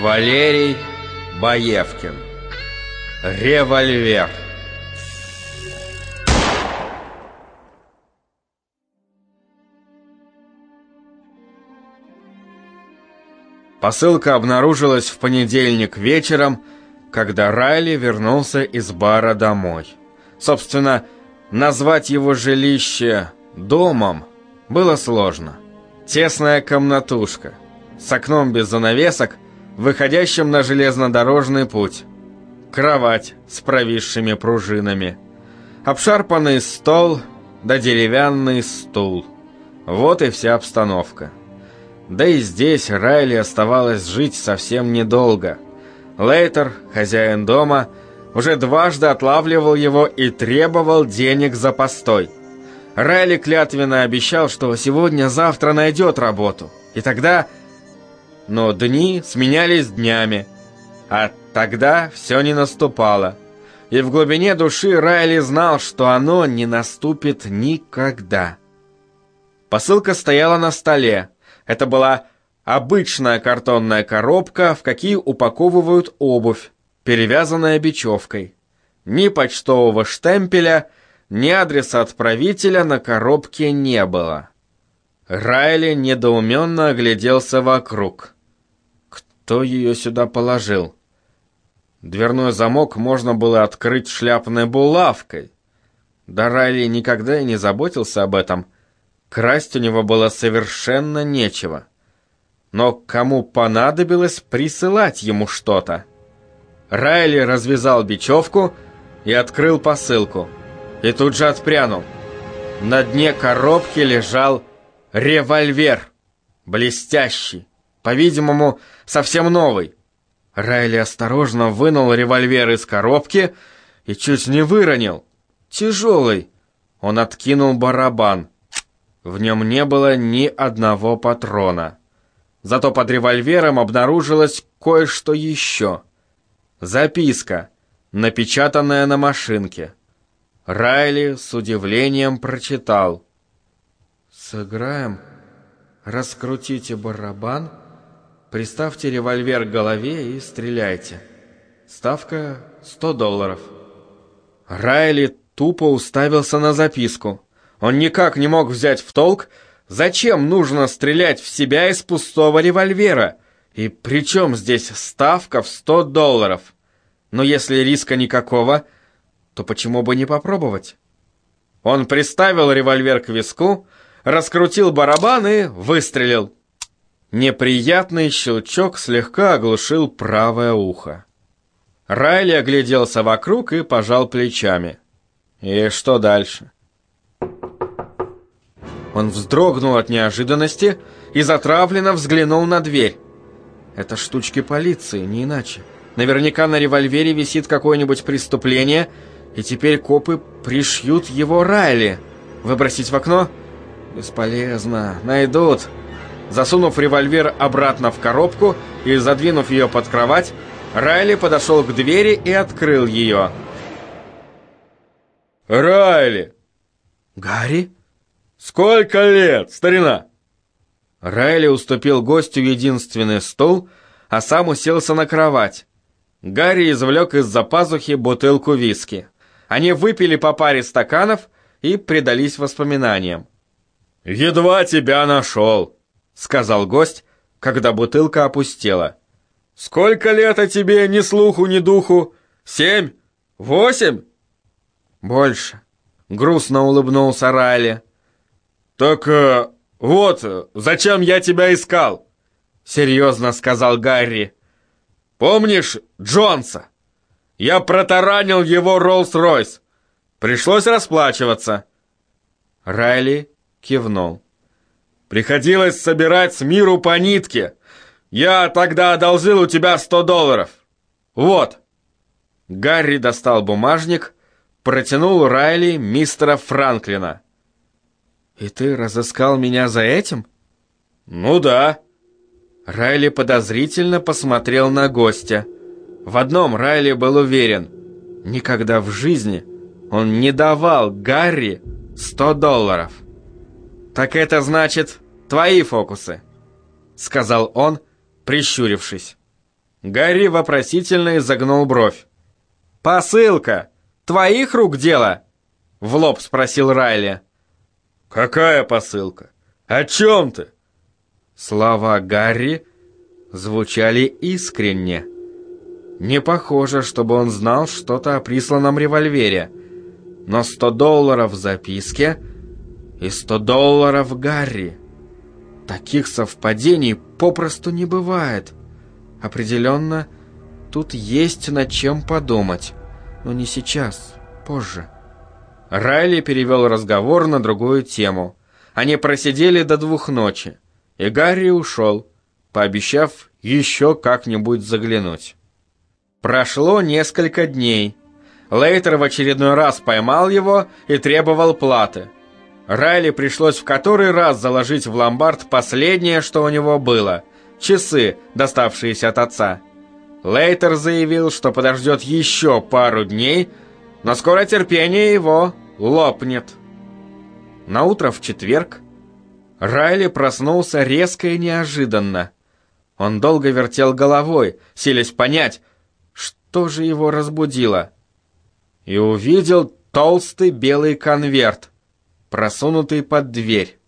Валерий Баевкин Револьвер Посылка обнаружилась в понедельник вечером, когда Райли вернулся из бара домой. Собственно, назвать его жилище домом было сложно. Тесная комнатушка с окном без занавесок, выходящим на железнодорожный путь. Кровать с провисшими пружинами. Обшарпанный стол да деревянный стул. Вот и вся обстановка. Да и здесь Райли оставалось жить совсем недолго. Лейтер, хозяин дома, уже дважды отлавливал его и требовал денег за постой. Райли клятвенно обещал, что сегодня-завтра найдет работу. И тогда... Но дни сменялись днями, а тогда все не наступало. И в глубине души Райли знал, что оно не наступит никогда. Посылка стояла на столе. Это была обычная картонная коробка, в какие упаковывают обувь, перевязанная бечевкой. Ни почтового штемпеля, ни адреса отправителя на коробке не было. Райли недоуменно огляделся вокруг. Кто ее сюда положил? Дверной замок можно было открыть шляпной булавкой. Да Райли никогда и не заботился об этом. Красть у него было совершенно нечего. Но кому понадобилось присылать ему что-то? Райли развязал бечевку и открыл посылку. И тут же отпрянул. На дне коробки лежал револьвер. Блестящий. По-видимому, совсем новый. Райли осторожно вынул револьвер из коробки и чуть не выронил. Тяжелый. Он откинул барабан. В нем не было ни одного патрона. Зато под револьвером обнаружилось кое-что еще. Записка, напечатанная на машинке. Райли с удивлением прочитал. «Сыграем. Раскрутите барабан, приставьте револьвер к голове и стреляйте. Ставка 100 долларов». Райли тупо уставился на записку. Он никак не мог взять в толк, зачем нужно стрелять в себя из пустого револьвера. И при чем здесь ставка в 100 долларов? Но если риска никакого, то почему бы не попробовать? Он приставил револьвер к виску, раскрутил барабан и выстрелил. Неприятный щелчок слегка оглушил правое ухо. Райли огляделся вокруг и пожал плечами. И что дальше? Он вздрогнул от неожиданности и затравленно взглянул на дверь. Это штучки полиции, не иначе. Наверняка на револьвере висит какое-нибудь преступление, и теперь копы пришьют его Райли. Выбросить в окно? Бесполезно. Найдут. Засунув револьвер обратно в коробку и задвинув ее под кровать, Райли подошел к двери и открыл ее. «Райли!» «Гарри?» «Сколько лет, старина?» Райли уступил гостю единственный стол, а сам уселся на кровать. Гарри извлек из-за пазухи бутылку виски. Они выпили по паре стаканов и предались воспоминаниям. «Едва тебя нашел», — сказал гость, когда бутылка опустела. «Сколько лет о тебе ни слуху, ни духу? Семь? Восемь?» «Больше», — грустно улыбнулся Райли. «Так э, вот, зачем я тебя искал?» Серьезно сказал Гарри. «Помнишь Джонса? Я протаранил его Роллс-Ройс. Пришлось расплачиваться». Райли кивнул. «Приходилось собирать с миру по нитке. Я тогда одолжил у тебя сто долларов. Вот». Гарри достал бумажник, протянул Райли мистера Франклина. «И ты разыскал меня за этим?» «Ну да». Райли подозрительно посмотрел на гостя. В одном Райли был уверен. Никогда в жизни он не давал Гарри сто долларов. «Так это значит твои фокусы», — сказал он, прищурившись. Гарри вопросительно изогнул бровь. «Посылка! Твоих рук дело?» В лоб спросил Райли. «Какая посылка? О чем ты?» Слова Гарри звучали искренне. Не похоже, чтобы он знал что-то о присланном револьвере. Но 100 долларов в записке и 100 долларов Гарри. Таких совпадений попросту не бывает. Определенно, тут есть над чем подумать. Но не сейчас, позже. Райли перевел разговор на другую тему. Они просидели до двух ночи. И Гарри ушел, пообещав еще как-нибудь заглянуть. Прошло несколько дней. Лейтер в очередной раз поймал его и требовал платы. Райли пришлось в который раз заложить в ломбард последнее, что у него было – часы, доставшиеся от отца. Лейтер заявил, что подождет еще пару дней, но скоро терпение его лопнет. На утро в четверг Райли проснулся резко и неожиданно. Он долго вертел головой, силясь понять, что же его разбудило. И увидел толстый белый конверт, просунутый под дверь.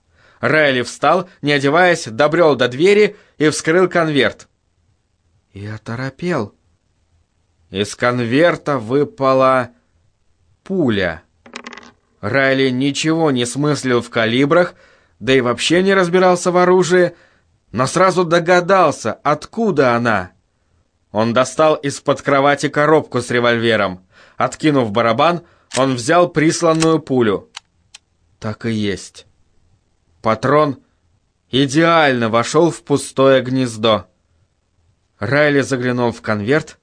Райли встал, не одеваясь, добрел до двери и вскрыл конверт. И оторопел. Из конверта выпала пуля. Райли ничего не смыслил в калибрах, да и вообще не разбирался в оружии, но сразу догадался, откуда она. Он достал из-под кровати коробку с револьвером. Откинув барабан, он взял присланную пулю. Так и есть. Патрон идеально вошел в пустое гнездо. Райли заглянул в конверт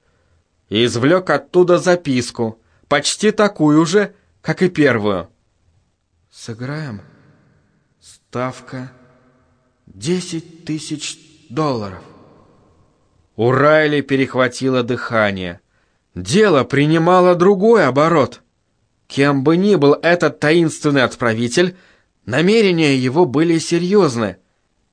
и извлек оттуда записку, почти такую же, как и первую. «Сыграем. Ставка десять тысяч долларов». У Райли перехватило дыхание. Дело принимало другой оборот. Кем бы ни был этот таинственный отправитель, намерения его были серьезны.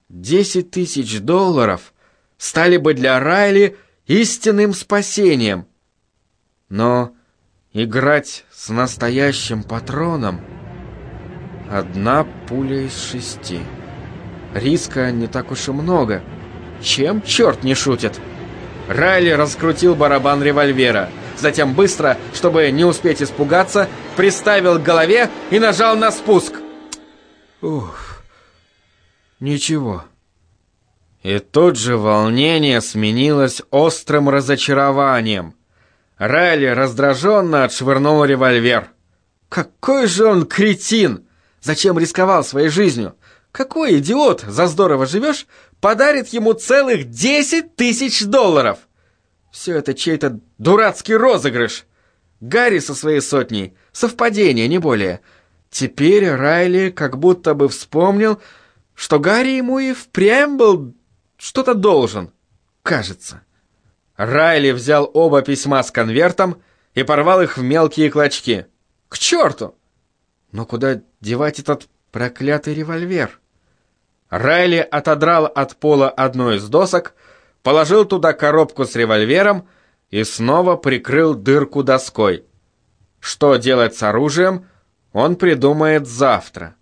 Десять тысяч долларов стали бы для Райли истинным спасением. Но играть с настоящим патроном — одна пуля из шести. Риска не так уж и много. Чем черт не шутит? Райли раскрутил барабан револьвера — затем быстро, чтобы не успеть испугаться, приставил к голове и нажал на спуск. Ух, ничего. И тут же волнение сменилось острым разочарованием. Райли раздраженно отшвырнул револьвер. Какой же он кретин! Зачем рисковал своей жизнью? Какой идиот, за здорово живешь, подарит ему целых десять тысяч долларов? Все это чей-то дурацкий розыгрыш. Гарри со своей сотней. Совпадение, не более. Теперь Райли как будто бы вспомнил, что Гарри ему и впрямь был что-то должен. Кажется. Райли взял оба письма с конвертом и порвал их в мелкие клочки. К черту! Но куда девать этот проклятый револьвер? Райли отодрал от пола одну из досок, положил туда коробку с револьвером и снова прикрыл дырку доской. Что делать с оружием, он придумает завтра.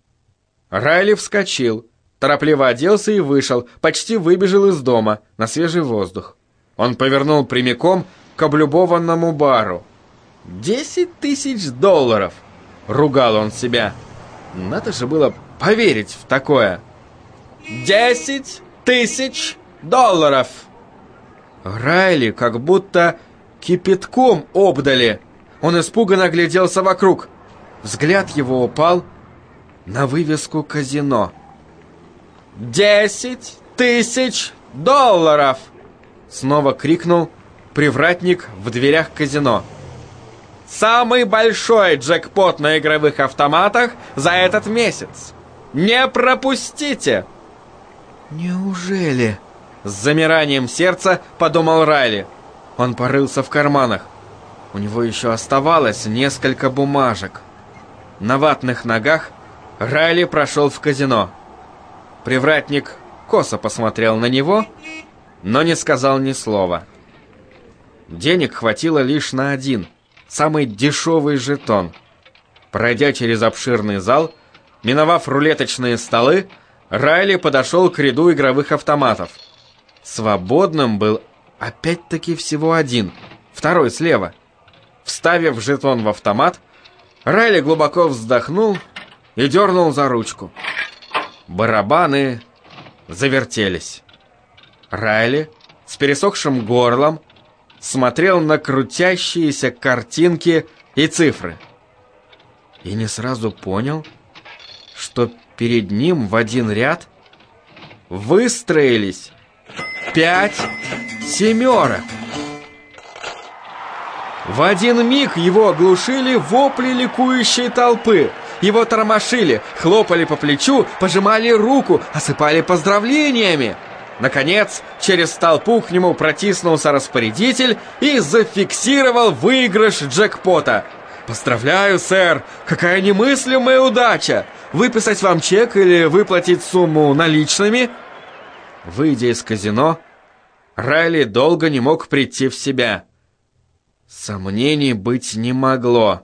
Райли вскочил, торопливо оделся и вышел, почти выбежал из дома на свежий воздух. Он повернул прямиком к облюбованному бару. «Десять тысяч долларов!» — ругал он себя. Надо же было поверить в такое. «Десять тысяч долларов!» Райли как будто кипятком обдали. Он испуганно огляделся вокруг. Взгляд его упал на вывеску казино. «Десять тысяч долларов!» Снова крикнул привратник в дверях казино. «Самый большой джекпот на игровых автоматах за этот месяц! Не пропустите!» «Неужели?» С замиранием сердца подумал Райли. Он порылся в карманах. У него еще оставалось несколько бумажек. На ватных ногах Райли прошел в казино. Привратник косо посмотрел на него, но не сказал ни слова. Денег хватило лишь на один, самый дешевый жетон. Пройдя через обширный зал, миновав рулеточные столы, Райли подошел к ряду игровых автоматов. Свободным был опять-таки всего один, второй слева. Вставив жетон в автомат, Райли глубоко вздохнул и дернул за ручку. Барабаны завертелись. Райли с пересохшим горлом смотрел на крутящиеся картинки и цифры. И не сразу понял, что перед ним в один ряд выстроились пять семерок. В один миг его оглушили вопли ликующей толпы. Его тормошили, хлопали по плечу, пожимали руку, осыпали поздравлениями. Наконец, через толпу к нему протиснулся распорядитель и зафиксировал выигрыш джекпота. «Поздравляю, сэр! Какая немыслимая удача! Выписать вам чек или выплатить сумму наличными?» Выйдя из казино, Райли долго не мог прийти в себя. Сомнений быть не могло.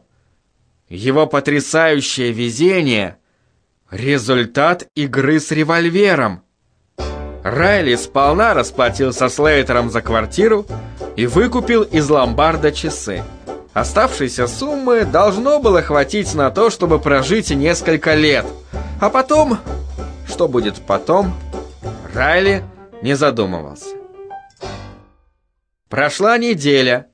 Его потрясающее везение — результат игры с револьвером. Райли сполна расплатился с Лейтером за квартиру и выкупил из ломбарда часы. Оставшейся суммы должно было хватить на то, чтобы прожить несколько лет. А потом... Что будет потом? Райли не задумывался. Прошла неделя.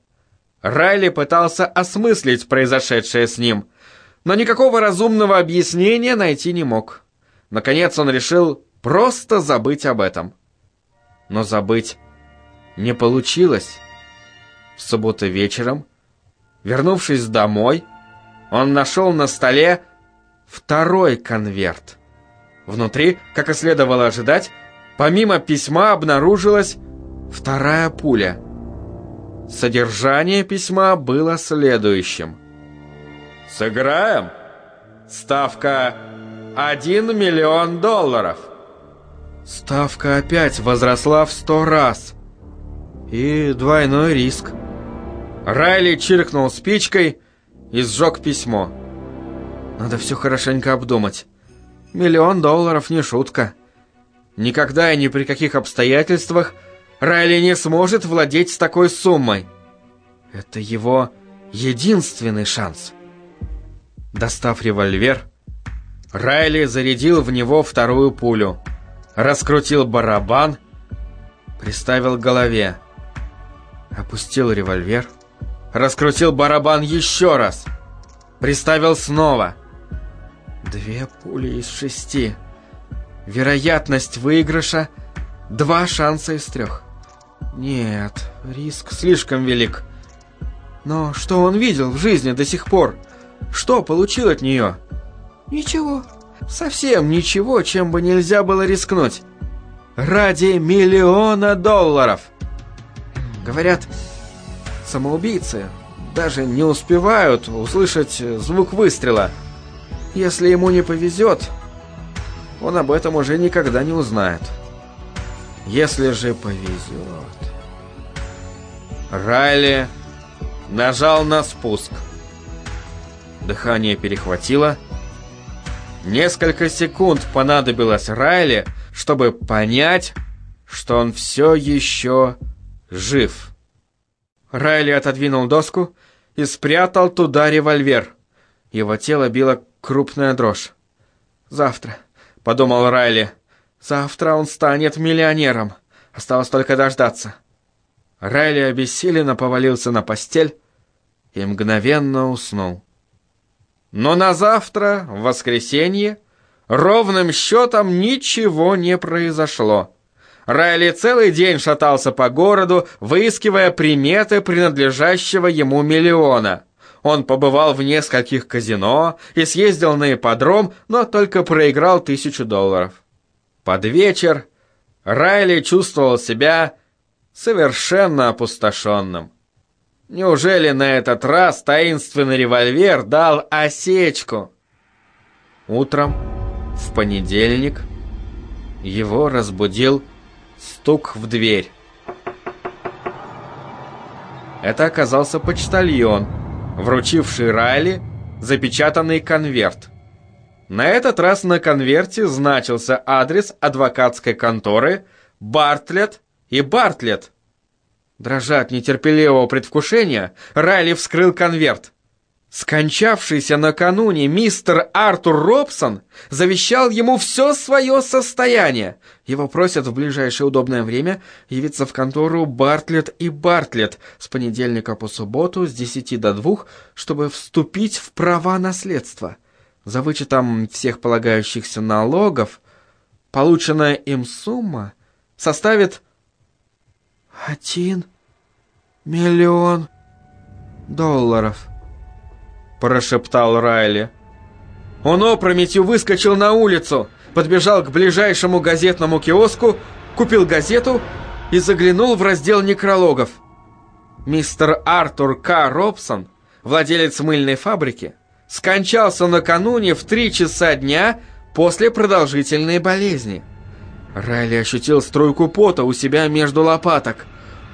Райли пытался осмыслить произошедшее с ним, но никакого разумного объяснения найти не мог. Наконец он решил просто забыть об этом. Но забыть не получилось. В субботу вечером, вернувшись домой, он нашел на столе второй конверт. Внутри, как и следовало ожидать, помимо письма обнаружилась вторая пуля. Содержание письма было следующим. «Сыграем? Ставка 1 миллион долларов!» Ставка опять возросла в сто раз. И двойной риск. Райли чиркнул спичкой и сжег письмо. Надо все хорошенько обдумать. Миллион долларов не шутка. Никогда и ни при каких обстоятельствах Райли не сможет владеть такой суммой. Это его единственный шанс. Достав револьвер, Райли зарядил в него вторую пулю – раскрутил барабан, приставил к голове, опустил револьвер, раскрутил барабан еще раз, приставил снова. Две пули из шести. Вероятность выигрыша — два шанса из трех. Нет, риск слишком велик. Но что он видел в жизни до сих пор? Что получил от нее? Ничего. Совсем ничего, чем бы нельзя было рискнуть. Ради миллиона долларов. Говорят, самоубийцы даже не успевают услышать звук выстрела. Если ему не повезет, он об этом уже никогда не узнает. Если же повезет... Райли нажал на спуск. Дыхание перехватило, Несколько секунд понадобилось Райли, чтобы понять, что он все еще жив. Райли отодвинул доску и спрятал туда револьвер. Его тело било крупная дрожь. «Завтра», — подумал Райли, — «завтра он станет миллионером. Осталось только дождаться». Райли обессиленно повалился на постель и мгновенно уснул. Но на завтра, в воскресенье, ровным счетом ничего не произошло. Райли целый день шатался по городу, выискивая приметы принадлежащего ему миллиона. Он побывал в нескольких казино и съездил на ипподром, но только проиграл тысячу долларов. Под вечер Райли чувствовал себя совершенно опустошенным. Неужели на этот раз таинственный револьвер дал осечку? Утром, в понедельник, его разбудил стук в дверь. Это оказался почтальон, вручивший Райли запечатанный конверт. На этот раз на конверте значился адрес адвокатской конторы Бартлетт и Бартлетт. Дрожа от нетерпеливого предвкушения, Райли вскрыл конверт. Скончавшийся накануне мистер Артур Робсон завещал ему все свое состояние. Его просят в ближайшее удобное время явиться в контору Бартлетт и Бартлетт с понедельника по субботу с 10 до 2, чтобы вступить в права наследства. За вычетом всех полагающихся налогов полученная им сумма составит один миллион долларов прошептал Райли. Он опрометью выскочил на улицу, подбежал к ближайшему газетному киоску, купил газету и заглянул в раздел некрологов. Мистер Артур К. Робсон, владелец мыльной фабрики, скончался накануне в три часа дня после продолжительной болезни. Райли ощутил струйку пота у себя между лопаток.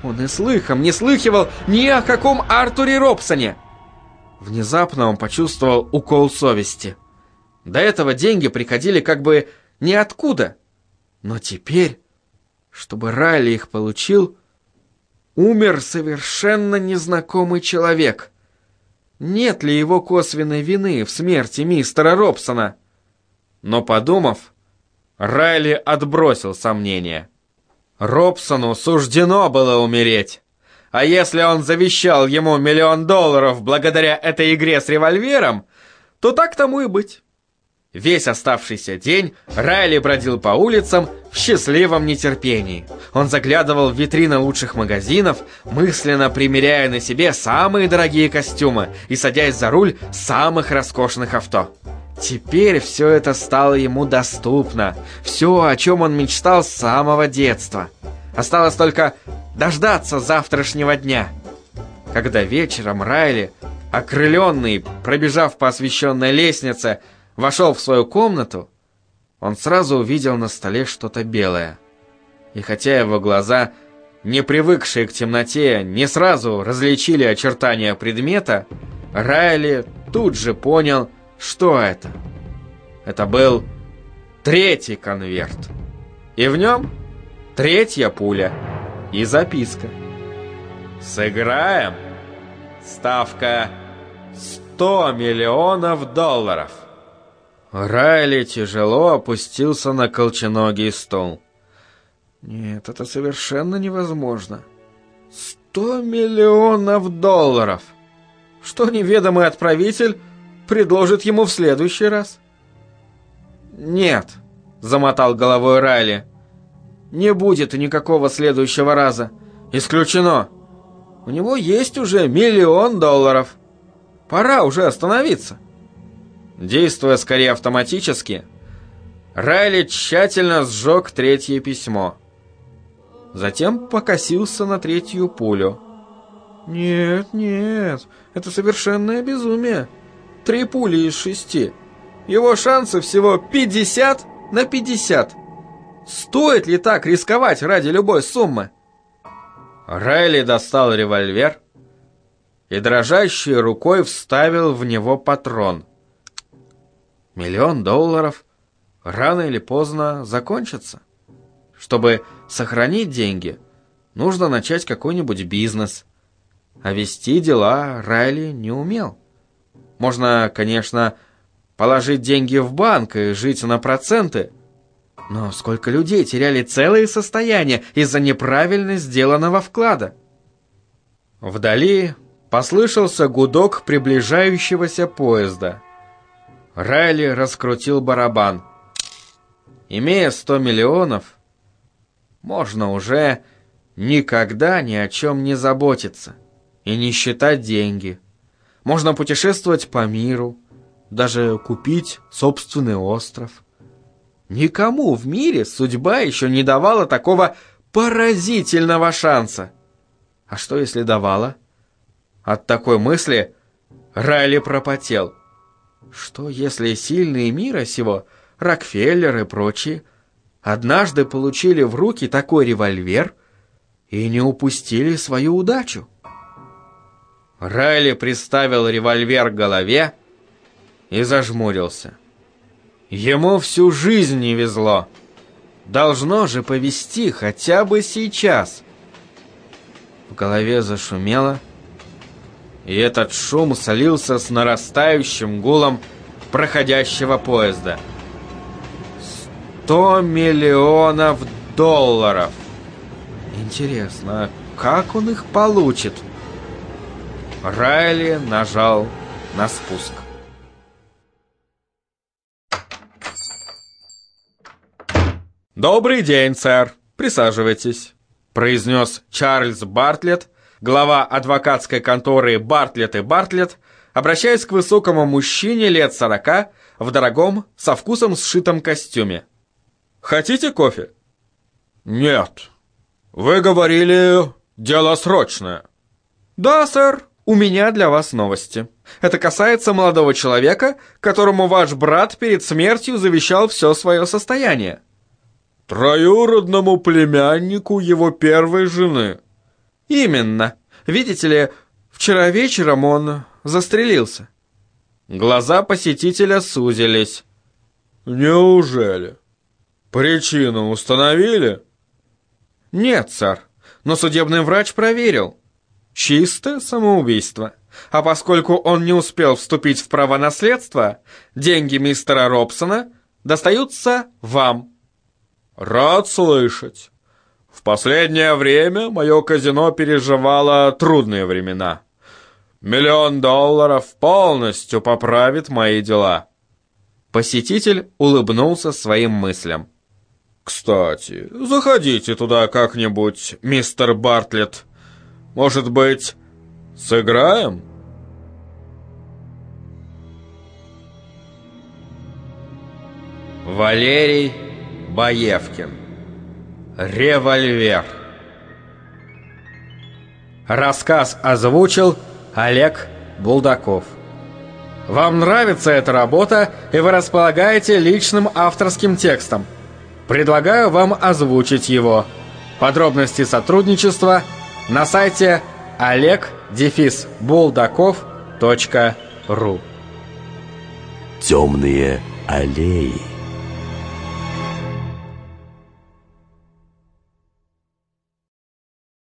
Он и слыхом не слыхивал ни о каком Артуре Робсоне. Внезапно он почувствовал укол совести. До этого деньги приходили как бы ниоткуда. Но теперь, чтобы Райли их получил, умер совершенно незнакомый человек. Нет ли его косвенной вины в смерти мистера Робсона? Но подумав, Райли отбросил сомнения. Робсону суждено было умереть. А если он завещал ему миллион долларов благодаря этой игре с револьвером, то так тому и быть. Весь оставшийся день Райли бродил по улицам в счастливом нетерпении. Он заглядывал в витрины лучших магазинов, мысленно примеряя на себе самые дорогие костюмы и садясь за руль самых роскошных авто. Теперь все это стало ему доступно. Все, о чем он мечтал с самого детства. Осталось только дождаться завтрашнего дня. Когда вечером Райли, окрыленный, пробежав по освещенной лестнице, вошел в свою комнату, он сразу увидел на столе что-то белое. И хотя его глаза, не привыкшие к темноте, не сразу различили очертания предмета, Райли тут же понял, что это. Это был третий конверт. И в нем третья пуля — и записка. «Сыграем?» Ставка 100 миллионов долларов. Райли тяжело опустился на колченогий стол. Нет, это совершенно невозможно. Сто миллионов долларов! Что неведомый отправитель предложит ему в следующий раз? Нет, замотал головой Райли. Не будет никакого следующего раза. Исключено. У него есть уже миллион долларов. Пора уже остановиться. Действуя скорее автоматически, Райли тщательно сжег третье письмо. Затем покосился на третью пулю. «Нет, нет, это совершенное безумие. Три пули из шести. Его шансы всего 50 на 50. Стоит ли так рисковать ради любой суммы? Райли достал револьвер и дрожащей рукой вставил в него патрон. Миллион долларов рано или поздно закончится. Чтобы сохранить деньги, нужно начать какой-нибудь бизнес. А вести дела Райли не умел. Можно, конечно, положить деньги в банк и жить на проценты, но сколько людей теряли целые состояния из-за неправильно сделанного вклада? Вдали послышался гудок приближающегося поезда. Райли раскрутил барабан. Имея 100 миллионов, можно уже никогда ни о чем не заботиться и не считать деньги. Можно путешествовать по миру, даже купить собственный остров. Никому в мире судьба еще не давала такого поразительного шанса. А что если давала? От такой мысли Райли пропотел. Что если сильные мира сего, Рокфеллер и прочие, однажды получили в руки такой револьвер и не упустили свою удачу? Райли приставил револьвер к голове и зажмурился. Ему всю жизнь не везло. Должно же повести хотя бы сейчас. В голове зашумело, и этот шум солился с нарастающим гулом проходящего поезда. Сто миллионов долларов! Интересно, как он их получит? Райли нажал на спуск. «Добрый день, сэр. Присаживайтесь», — произнес Чарльз Бартлетт, глава адвокатской конторы Бартлетт и Бартлетт, обращаясь к высокому мужчине лет сорока в дорогом, со вкусом сшитом костюме. «Хотите кофе?» «Нет. Вы говорили, дело срочное». «Да, сэр. У меня для вас новости. Это касается молодого человека, которому ваш брат перед смертью завещал все свое состояние». «Троюродному племяннику его первой жены». «Именно. Видите ли, вчера вечером он застрелился». Глаза посетителя сузились. «Неужели? Причину установили?» «Нет, сэр, но судебный врач проверил. Чистое самоубийство. А поскольку он не успел вступить в право наследства, деньги мистера Робсона достаются вам. Рад слышать. В последнее время мое казино переживало трудные времена. Миллион долларов полностью поправит мои дела. Посетитель улыбнулся своим мыслям. Кстати, заходите туда как-нибудь, мистер Бартлетт. Может быть, сыграем? Валерий Баевкин Револьвер Рассказ озвучил Олег Булдаков Вам нравится эта работа, и вы располагаете личным авторским текстом. Предлагаю вам озвучить его. Подробности сотрудничества – на сайте олег-булдаков.ру Темные аллеи